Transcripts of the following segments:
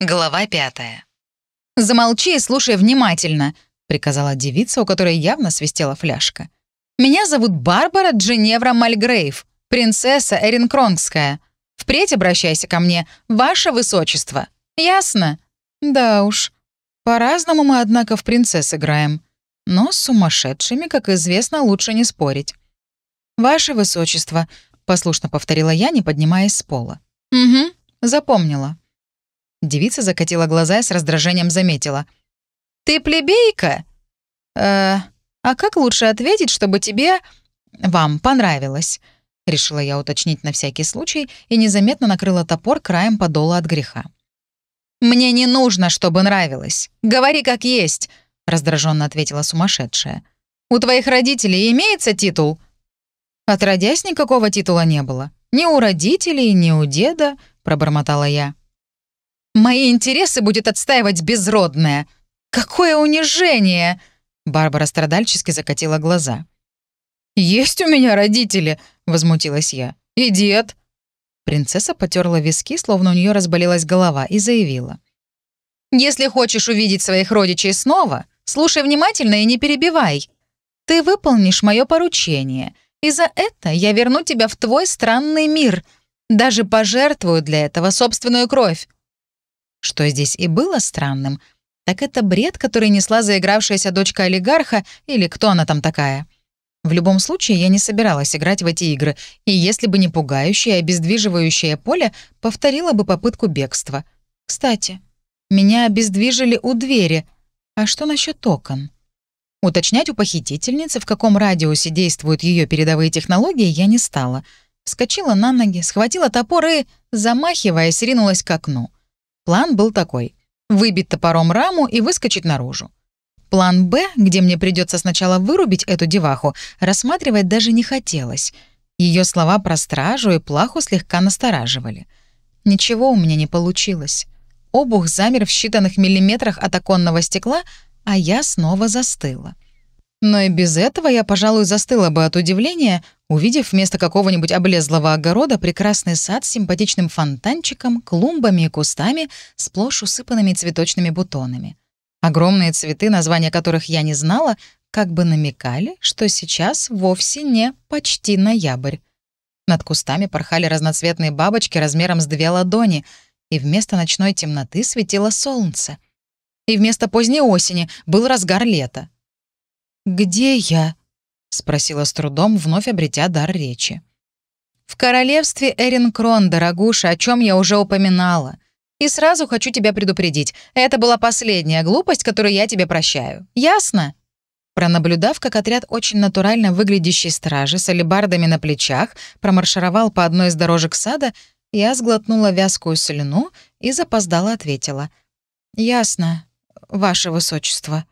Глава пятая. «Замолчи и слушай внимательно», — приказала девица, у которой явно свистела фляжка. «Меня зовут Барбара Дженевра Мальгрейв, принцесса Эринкронгская. Впредь обращайся ко мне, ваше высочество. Ясно?» «Да уж. По-разному мы, однако, в принцесс играем. Но с сумасшедшими, как известно, лучше не спорить». «Ваше высочество», — послушно повторила я, не поднимаясь с пола. «Угу, запомнила». Девица закатила глаза и с раздражением заметила. «Ты плебейка?» «Э, а как лучше ответить, чтобы тебе... вам понравилось?» Решила я уточнить на всякий случай и незаметно накрыла топор краем подола от греха. «Мне не нужно, чтобы нравилось. Говори как есть», — раздраженно ответила сумасшедшая. «У твоих родителей имеется титул?» «Отродясь, никакого титула не было. Ни у родителей, ни у деда», — пробормотала я. Мои интересы будет отстаивать безродная. Какое унижение!» Барбара страдальчески закатила глаза. «Есть у меня родители!» — возмутилась я. «И дед!» Принцесса потерла виски, словно у нее разболелась голова, и заявила. «Если хочешь увидеть своих родичей снова, слушай внимательно и не перебивай. Ты выполнишь мое поручение, и за это я верну тебя в твой странный мир. Даже пожертвую для этого собственную кровь. Что здесь и было странным, так это бред, который несла заигравшаяся дочка олигарха или кто она там такая. В любом случае, я не собиралась играть в эти игры, и если бы не пугающее, обездвиживающее поле, повторила бы попытку бегства. Кстати, меня обездвижили у двери. А что насчет окон? Уточнять у похитительницы, в каком радиусе действуют ее передовые технологии, я не стала. Скочила на ноги, схватила топор и, замахиваясь, ринулась к окну. План был такой — выбить топором раму и выскочить наружу. План «Б», где мне придется сначала вырубить эту деваху, рассматривать даже не хотелось. Ее слова про стражу и плаху слегка настораживали. Ничего у меня не получилось. Обух замер в считанных миллиметрах от оконного стекла, а я снова застыла. Но и без этого я, пожалуй, застыла бы от удивления, увидев вместо какого-нибудь облезлого огорода прекрасный сад с симпатичным фонтанчиком, клумбами и кустами, сплошь усыпанными цветочными бутонами. Огромные цветы, названия которых я не знала, как бы намекали, что сейчас вовсе не почти ноябрь. Над кустами порхали разноцветные бабочки размером с две ладони, и вместо ночной темноты светило солнце. И вместо поздней осени был разгар лета. «Где я?» — спросила с трудом, вновь обретя дар речи. «В королевстве Эрин Крон, дорогуша, о чем я уже упоминала. И сразу хочу тебя предупредить, это была последняя глупость, которую я тебе прощаю. Ясно?» Пронаблюдав, как отряд очень натурально выглядящей стражи с алебардами на плечах промаршировал по одной из дорожек сада, я сглотнула вязкую слюну и запоздала ответила. «Ясно, ваше высочество».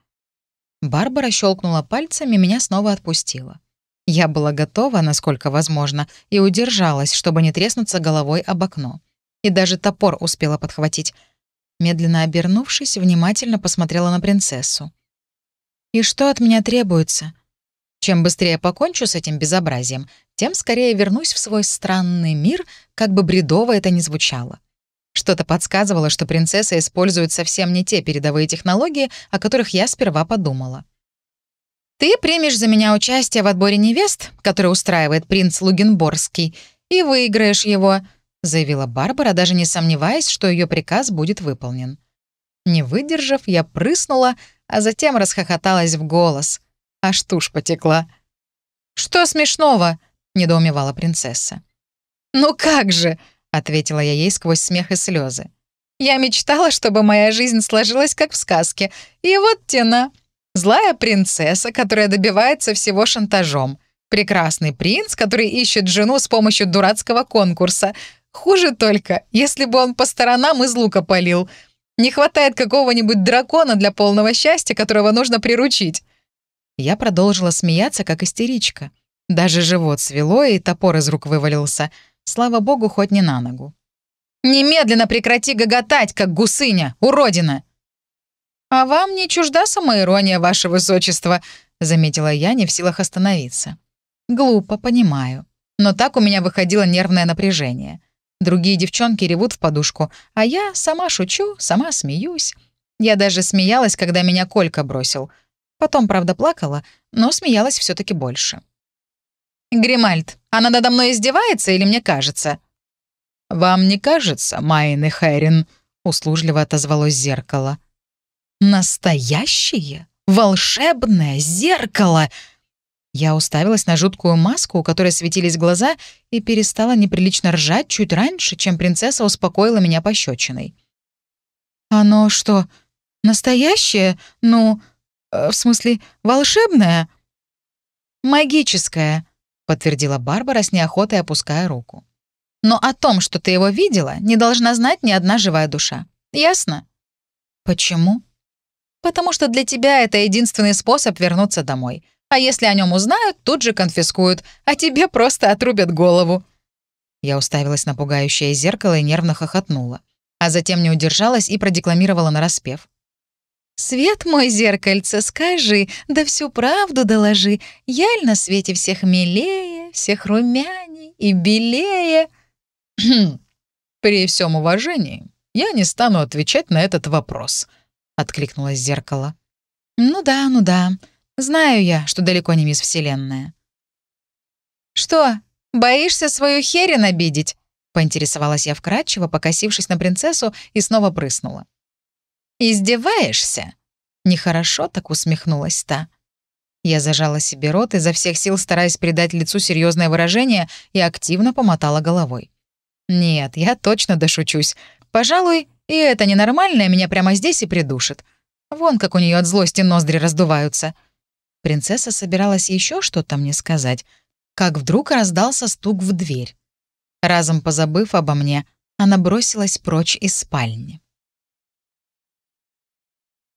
Барбара щелкнула пальцами, меня снова отпустила. Я была готова, насколько возможно, и удержалась, чтобы не треснуться головой об окно. И даже топор успела подхватить. Медленно обернувшись, внимательно посмотрела на принцессу. «И что от меня требуется?» Чем быстрее покончу с этим безобразием, тем скорее вернусь в свой странный мир, как бы бредово это ни звучало. Что-то подсказывало, что принцесса использует совсем не те передовые технологии, о которых я сперва подумала. «Ты примешь за меня участие в отборе невест, который устраивает принц Лугенборский, и выиграешь его», — заявила Барбара, даже не сомневаясь, что ее приказ будет выполнен. Не выдержав, я прыснула, а затем расхохоталась в голос. Аж тушь потекла. «Что смешного?» — недоумевала принцесса. «Ну как же!» Ответила я ей сквозь смех и слезы. Я мечтала, чтобы моя жизнь сложилась как в сказке. И вот тена. Злая принцесса, которая добивается всего шантажом. Прекрасный принц, который ищет жену с помощью дурацкого конкурса. Хуже только, если бы он по сторонам из лука полил. Не хватает какого-нибудь дракона для полного счастья, которого нужно приручить. Я продолжила смеяться, как истеричка. Даже живот свело, и топор из рук вывалился — Слава богу, хоть не на ногу. «Немедленно прекрати гоготать, как гусыня, уродина!» «А вам не чужда самоирония, ваше высочество», — заметила я, не в силах остановиться. «Глупо, понимаю. Но так у меня выходило нервное напряжение. Другие девчонки ревут в подушку, а я сама шучу, сама смеюсь. Я даже смеялась, когда меня Колька бросил. Потом, правда, плакала, но смеялась все таки больше. «Гримальд, она надо мной издевается или мне кажется?» «Вам не кажется, Майен и Хэрин?» — услужливо отозвалось зеркало. «Настоящее? Волшебное зеркало!» Я уставилась на жуткую маску, у которой светились глаза, и перестала неприлично ржать чуть раньше, чем принцесса успокоила меня пощечиной. «Оно что, настоящее? Ну, э, в смысле, волшебное?» «Магическое», — подтвердила Барбара с неохотой опуская руку. «Но о том, что ты его видела, не должна знать ни одна живая душа. Ясно?» «Почему?» «Потому что для тебя это единственный способ вернуться домой. А если о нем узнают, тут же конфискуют, а тебе просто отрубят голову». Я уставилась на пугающее зеркало и нервно хохотнула. А затем не удержалась и продекламировала нараспев. «Свет мой зеркальце, скажи, да всю правду доложи. Яль на свете всех милее, всех румяней и белее». «Хм, «При всем уважении я не стану отвечать на этот вопрос», — откликнулось зеркало. «Ну да, ну да. Знаю я, что далеко не мисс Вселенная». «Что, боишься свою херен обидеть?» — поинтересовалась я вкратчиво, покосившись на принцессу, и снова прыснула. «Издеваешься?» Нехорошо так усмехнулась та. Я зажала себе рот, изо всех сил стараясь придать лицу серьезное выражение, и активно помотала головой. «Нет, я точно дошучусь. Пожалуй, и это ненормальное меня прямо здесь и придушит. Вон как у нее от злости ноздри раздуваются». Принцесса собиралась еще что-то мне сказать, как вдруг раздался стук в дверь. Разом позабыв обо мне, она бросилась прочь из спальни.